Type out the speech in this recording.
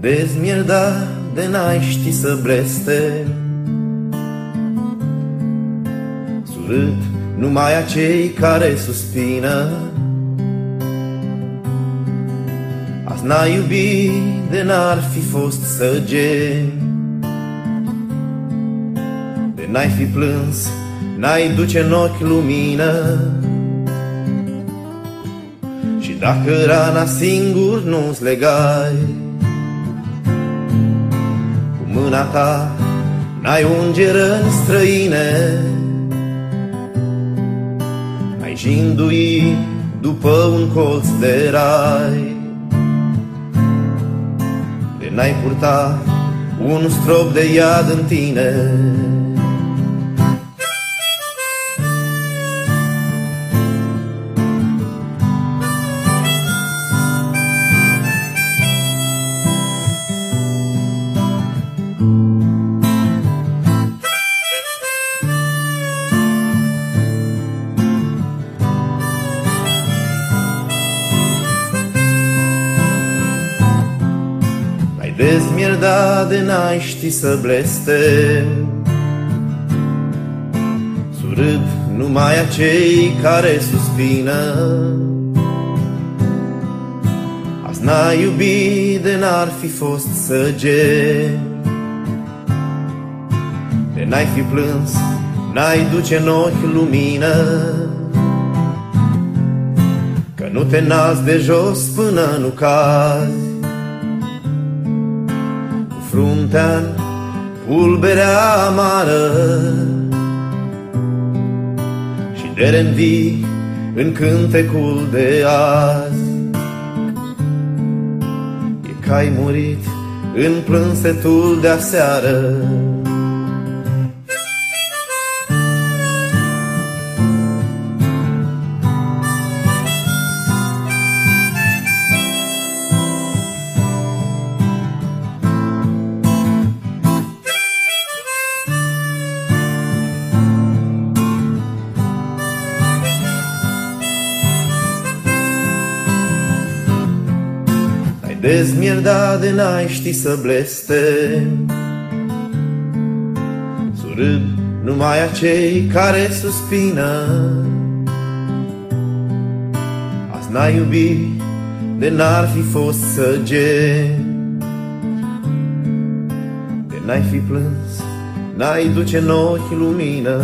dezmierda de n-ai ști să bleste Surât numai acei care suspină Azi n-ai iubit de n-ar fi fost săget De n-ai fi plâns, n-ai duce în ochi lumină. Și dacă rana singur nu-ți legai Cu mâna ta n-ai unge răni străine. Ai jindui după un colț de rai. De n-ai purta un strop de iad în tine dezmierda de n-ai ști să blestem Surâd numai acei care suspină. Azi n-ai iubit de n-ar fi fost săget De n-ai fi plâns, n-ai duce în ochi lumină. Că nu te nați de jos până nu cazi fruntea pulberea amară. Și de reînvii în cântecul de azi. E că ai murit în plânsetul de dezmierda de n-ai ști să blestem Surâd numai acei care suspină. Azi n-ai iubit de n-ar fi fost săget De n-ai fi plâns, n-ai duce în ochi lumină